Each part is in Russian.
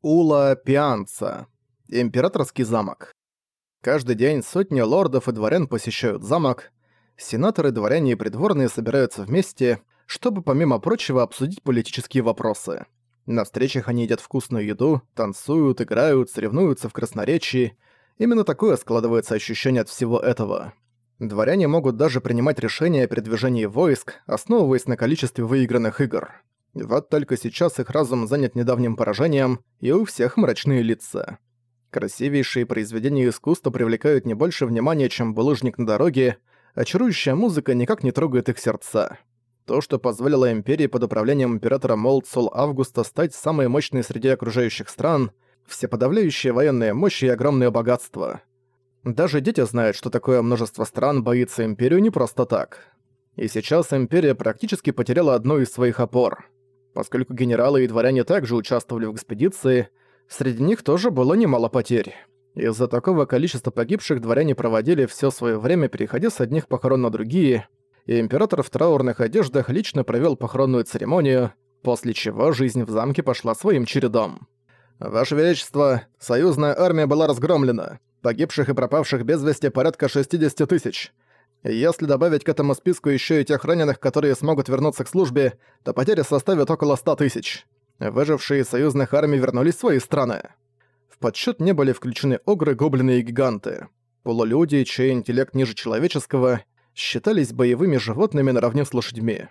Ула Пианца. Императорский замок. Каждый день сотни лордов и дворян посещают замок. Сенаторы, дворяне и придворные собираются вместе, чтобы помимо прочего обсудить политические вопросы. На встречах они едят вкусную еду, танцуют, играют, соревнуются в красноречии. Именно такое складывается ощущение от всего этого. Дворяне могут даже принимать решения о передвижении войск, основываясь на количестве выигранных игр. Вот только сейчас их разум занят недавним поражением, и у всех мрачные лица. Красивейшие произведения искусства привлекают не больше внимания, чем булыжник на дороге, а чарующая музыка никак не трогает их сердца. То, что позволило Империи под управлением императора Молдсол Августа стать самой мощной среди окружающих стран, всеподавляющая военная мощь и огромное богатство. Даже дети знают, что такое множество стран боится Империю не просто так. И сейчас Империя практически потеряла одну из своих опор – Поскольку генералы и дворяне также участвовали в экспедиции, среди них тоже было немало потерь. Из-за такого количества погибших дворяне проводили все свое время, переходя с одних похорон на другие, и император в траурных одеждах лично провел похоронную церемонию, после чего жизнь в замке пошла своим чередом. «Ваше Величество, союзная армия была разгромлена. Погибших и пропавших без вести порядка 60 тысяч. Если добавить к этому списку еще и тех раненых, которые смогут вернуться к службе, то потери составят около 100 тысяч. Выжившие из союзных армий вернулись в свои страны. В подсчет не были включены огры, гоблины и гиганты. Полулюди, чей интеллект ниже человеческого, считались боевыми животными наравне с лошадьми.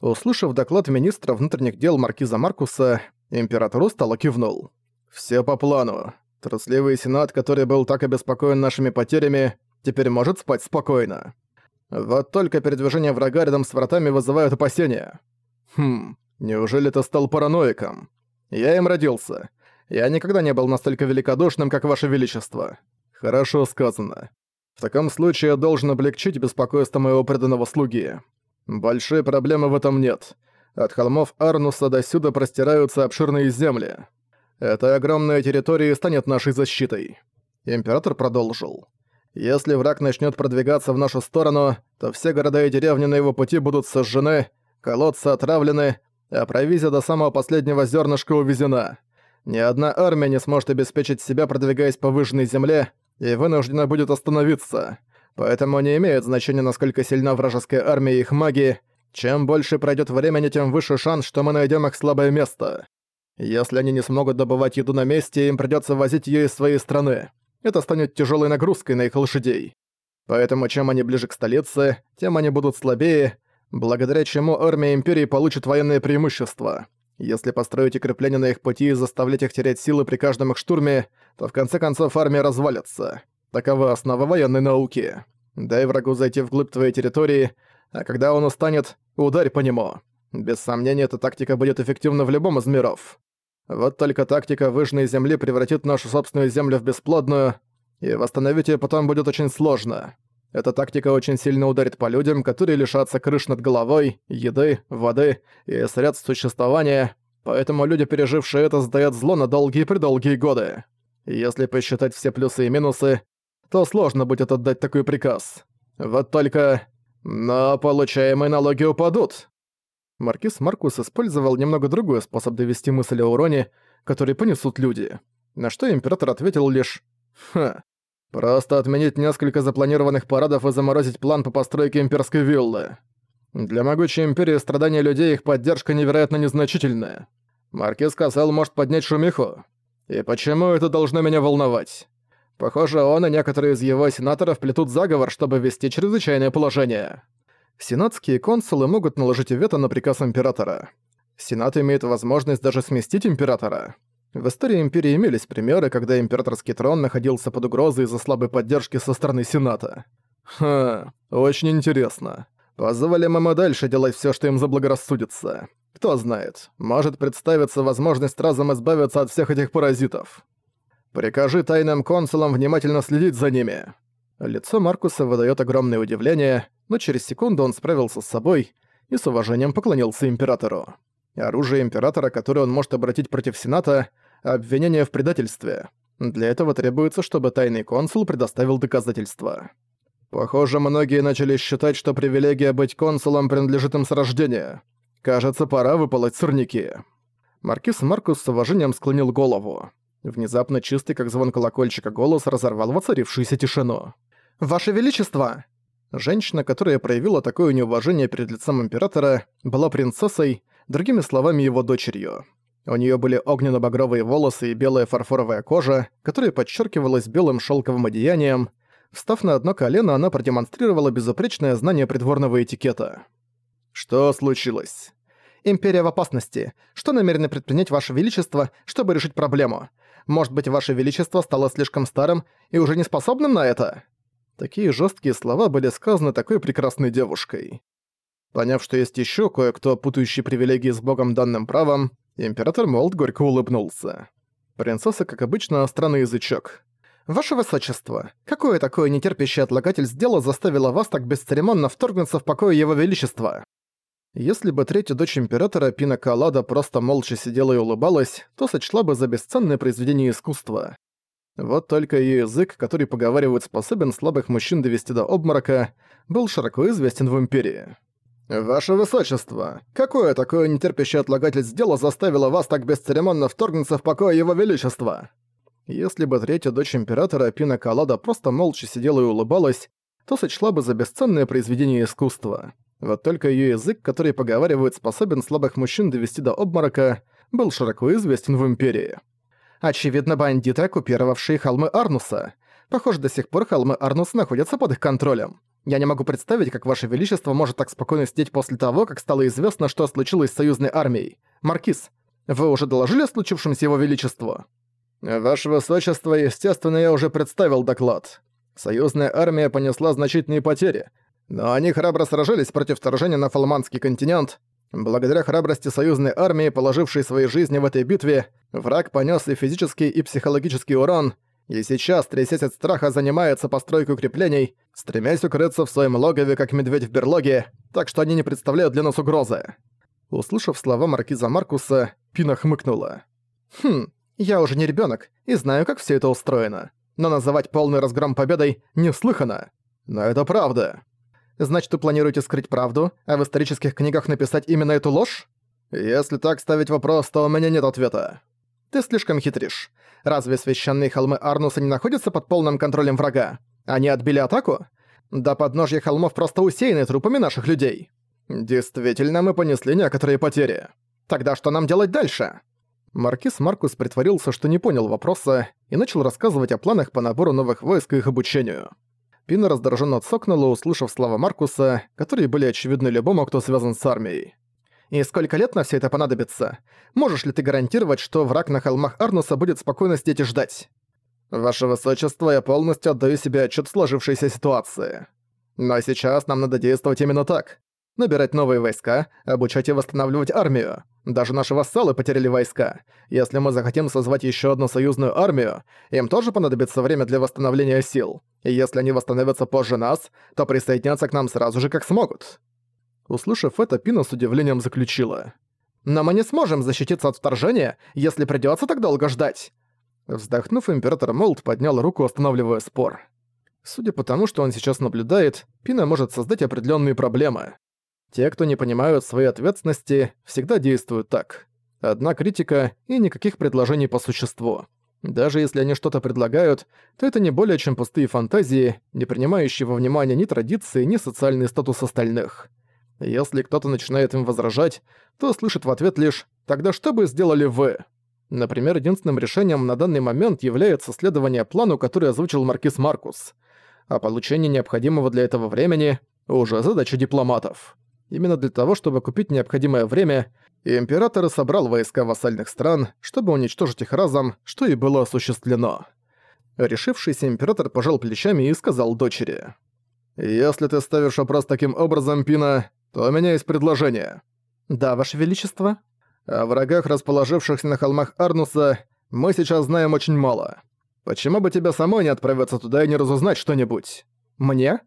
Услышав доклад министра внутренних дел маркиза Маркуса, императору стало кивнул. «Все по плану. Трусливый сенат, который был так обеспокоен нашими потерями, теперь может спать спокойно. Вот только передвижение врага рядом с вратами вызывает опасения. Хм, неужели ты стал параноиком? Я им родился. Я никогда не был настолько великодушным, как ваше величество. Хорошо сказано. В таком случае я должен облегчить беспокойство моего преданного слуги. Большой проблемы в этом нет. От холмов Арнуса до сюда простираются обширные земли. Эта огромная территория станет нашей защитой. Император продолжил. Если враг начнет продвигаться в нашу сторону, то все города и деревни на его пути будут сожжены, колодцы отравлены, а провизия до самого последнего зернышка увезена. Ни одна армия не сможет обеспечить себя, продвигаясь по выжженной земле, и вынуждена будет остановиться. Поэтому не имеет значения, насколько сильна вражеская армия и их маги. Чем больше пройдет времени, тем выше шанс, что мы найдем их слабое место. Если они не смогут добывать еду на месте, им придется возить ее из своей страны это станет тяжелой нагрузкой на их лошадей. Поэтому чем они ближе к столице, тем они будут слабее, благодаря чему армия Империи получит военное преимущество. Если построить укрепления на их пути и заставлять их терять силы при каждом их штурме, то в конце концов армия развалится. Такова основа военной науки. Дай врагу зайти вглубь твоей территории, а когда он устанет, ударь по нему. Без сомнения, эта тактика будет эффективна в любом из миров. Вот только тактика выжженной земли превратит нашу собственную землю в бесплодную, и восстановить ее потом будет очень сложно. Эта тактика очень сильно ударит по людям, которые лишатся крыш над головой, еды, воды и средств существования, поэтому люди, пережившие это, сдают зло на долгие-предолгие годы. если посчитать все плюсы и минусы, то сложно будет отдать такой приказ. Вот только... Но получаемые налоги упадут. Маркиз Маркус использовал немного другой способ довести мысль о уроне, который понесут люди. На что император ответил лишь «Ха, просто отменить несколько запланированных парадов и заморозить план по постройке имперской виллы. Для могучей империи страдания людей их поддержка невероятно незначительная. Маркиз Кассел может поднять шумиху. И почему это должно меня волновать? Похоже, он и некоторые из его сенаторов плетут заговор, чтобы ввести чрезвычайное положение. Сенатские консулы могут наложить вето на приказ императора. Сенат имеет возможность даже сместить императора. В истории Империи имелись примеры, когда императорский трон находился под угрозой из-за слабой поддержки со стороны Сената. Ха, очень интересно. Позволим им дальше делать все, что им заблагорассудится. Кто знает, может представиться возможность разом избавиться от всех этих паразитов. Прикажи тайным консулам внимательно следить за ними. Лицо Маркуса выдает огромное удивление, но через секунду он справился с собой и с уважением поклонился императору. Оружие императора, которое он может обратить против Сената, обвинение в предательстве. Для этого требуется, чтобы тайный консул предоставил доказательства. Похоже, многие начали считать, что привилегия быть консулом принадлежит им с рождения. Кажется, пора выпалоть сорняки. Маркиз Маркус с уважением склонил голову. Внезапно чистый, как звон колокольчика, голос разорвал воцарившуюся тишину. «Ваше Величество!» Женщина, которая проявила такое неуважение перед лицом императора, была принцессой, другими словами, его дочерью. У нее были огненно-багровые волосы и белая фарфоровая кожа, которая подчеркивалась белым шелковым одеянием. Встав на одно колено, она продемонстрировала безупречное знание придворного этикета. «Что случилось?» «Империя в опасности. Что намерены предпринять Ваше Величество, чтобы решить проблему? Может быть, Ваше Величество стало слишком старым и уже не способным на это?» Такие жесткие слова были сказаны такой прекрасной девушкой. Поняв, что есть еще кое-кто, путающий привилегии с богом данным правом, император Молд горько улыбнулся. Принцесса, как обычно, странный язычок. «Ваше Высочество, какое такое нетерпящее отлагательство дело заставило вас так бесцеремонно вторгнуться в покое Его Величества?» Если бы третья дочь императора Пина Калада просто молча сидела и улыбалась, то сочла бы за бесценное произведение искусства. Вот только её язык, который поговаривает способен слабых мужчин довести до обморока, был широко известен в Империи. «Ваше Высочество, какое такое нетерпящее отлагательство дело заставило вас так бесцеремонно вторгнуться в покой Его Величества?» Если бы третья дочь Императора Пина Калада просто молча сидела и улыбалась, то сочла бы за бесценное произведение искусства. Вот только её язык, который поговаривает способен слабых мужчин довести до обморока, был широко известен в Империи. Очевидно, бандиты, оккупировавшие холмы Арнуса. Похоже, до сих пор холмы Арнуса находятся под их контролем. Я не могу представить, как Ваше Величество может так спокойно сидеть после того, как стало известно, что случилось с союзной армией. Маркиз, вы уже доложили о случившемся Его Величеству? Ваше Высочество, естественно, я уже представил доклад. Союзная армия понесла значительные потери, но они храбро сражались против вторжения на Фалманский континент, Благодаря храбрости союзной армии, положившей свои жизни в этой битве, враг понес и физический, и психологический урон, и сейчас, трясясь от страха, занимается постройкой укреплений, стремясь укрыться в своем логове, как медведь в берлоге, так что они не представляют для нас угрозы. Услышав слова маркиза Маркуса, Пина хмыкнула. «Хм, я уже не ребенок и знаю, как все это устроено. Но называть полный разгром победой неслыханно. Но это правда. Значит, вы планируете скрыть правду, а в исторических книгах написать именно эту ложь? Если так ставить вопрос, то у меня нет ответа. Ты слишком хитришь. Разве священные холмы Арнуса не находятся под полным контролем врага? Они отбили атаку? Да подножья холмов просто усеяны трупами наших людей. Действительно, мы понесли некоторые потери. Тогда что нам делать дальше? Маркиз Маркус притворился, что не понял вопроса, и начал рассказывать о планах по набору новых войск и их обучению. Пина раздраженно цокнула, услышав слова Маркуса, которые были очевидны любому, кто связан с армией. «И сколько лет на все это понадобится? Можешь ли ты гарантировать, что враг на холмах Арнуса будет спокойно сидеть и ждать?» «Ваше Высочество, я полностью отдаю себе отчет в сложившейся ситуации. Но сейчас нам надо действовать именно так набирать новые войска, обучать и восстанавливать армию. Даже наши вассалы потеряли войска. Если мы захотим созвать еще одну союзную армию, им тоже понадобится время для восстановления сил. И если они восстановятся позже нас, то присоединятся к нам сразу же, как смогут». Услышав это, Пина с удивлением заключила. «Но мы не сможем защититься от вторжения, если придётся так долго ждать». Вздохнув, император Молд поднял руку, останавливая спор. Судя по тому, что он сейчас наблюдает, Пина может создать определенные проблемы. Те, кто не понимают своей ответственности, всегда действуют так. Одна критика и никаких предложений по существу. Даже если они что-то предлагают, то это не более чем пустые фантазии, не принимающие во внимание ни традиции, ни социальный статус остальных. Если кто-то начинает им возражать, то слышит в ответ лишь «тогда что бы сделали вы?». Например, единственным решением на данный момент является следование плану, который озвучил Маркиз Маркус. А получение необходимого для этого времени – уже задача дипломатов. Именно для того, чтобы купить необходимое время, император собрал войска вассальных стран, чтобы уничтожить их разом, что и было осуществлено. Решившийся император пожал плечами и сказал дочери. «Если ты ставишь вопрос таким образом, Пина, то у меня есть предложение». «Да, Ваше Величество». «О врагах, расположившихся на холмах Арнуса, мы сейчас знаем очень мало. Почему бы тебе самой не отправиться туда и не разузнать что-нибудь?» «Мне?»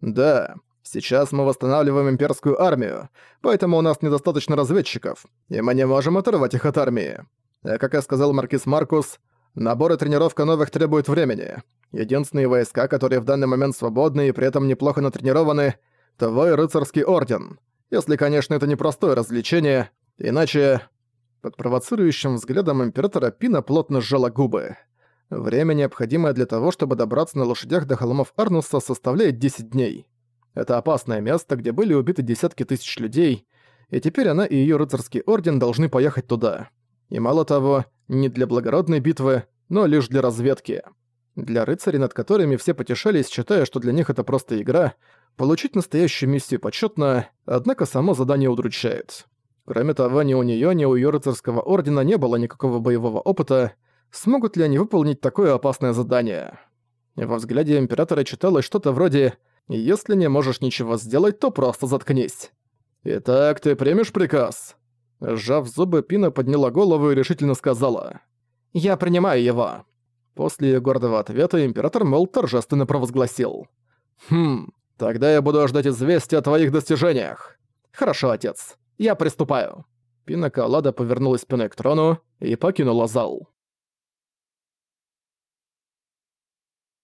«Да. Сейчас мы восстанавливаем имперскую армию, поэтому у нас недостаточно разведчиков, и мы не можем оторвать их от армии. А как я сказал Маркиз Маркус, набор и тренировка новых требует времени. Единственные войска, которые в данный момент свободны и при этом неплохо натренированы, твой рыцарский орден. Если, конечно, это не простое развлечение, иначе... Под провоцирующим взглядом императора Пина плотно сжала губы. Время, необходимое для того, чтобы добраться на лошадях до холмов Арнуса, составляет 10 дней. Это опасное место, где были убиты десятки тысяч людей, и теперь она и её рыцарский орден должны поехать туда. И мало того, не для благородной битвы, но лишь для разведки. Для рыцарей, над которыми все потешались, считая, что для них это просто игра, получить настоящую миссию почетно, однако само задание удручает. Кроме того, ни у неё, ни у её рыцарского ордена не было никакого боевого опыта, смогут ли они выполнить такое опасное задание. Во взгляде Императора читалось что-то вроде «Если не можешь ничего сделать, то просто заткнись». «Итак, ты примешь приказ?» Сжав зубы, Пина подняла голову и решительно сказала «Я принимаю его». После её гордого ответа Император Мол торжественно провозгласил «Хм, тогда я буду ждать известия о твоих достижениях». «Хорошо, отец, я приступаю». Пина Калада повернулась спиной к трону и покинула зал.